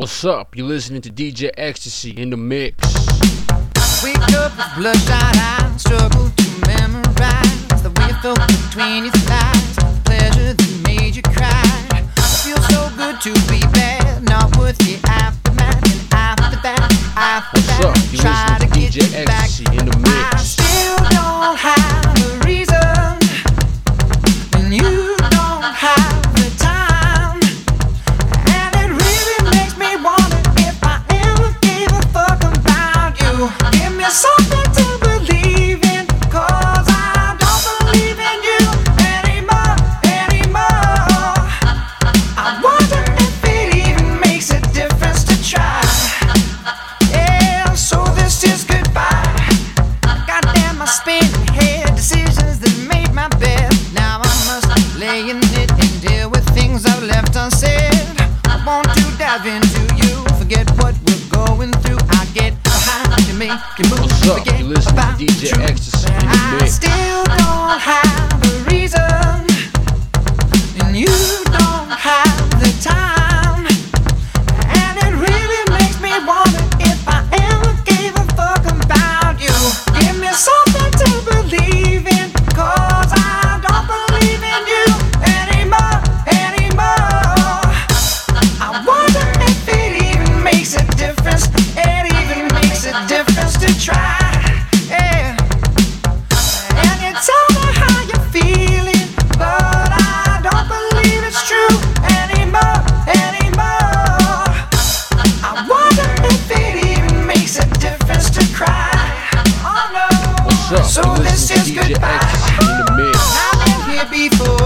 What's up? You're listening to DJ Extasy in the mix. Wake up with bloodshot eyes, struggle to memorize the way you felt between your thighs, pleasure that made you cry. Feels so good to be bad, not worth the aftermath. And after that, after What's that, up? You're try to to get DJ you back. In the I still don't have a reason, and you don't have Spent head decisions that made my bed. Now I must lay in it and deal with things I've left unsaid. I want to dive into you, forget what we're going through. I get behind you, make you move, What's up? forget You listening to DJ. Extasy I still don't have up? So this is DJ goodbye. X in the mix. I've been here before.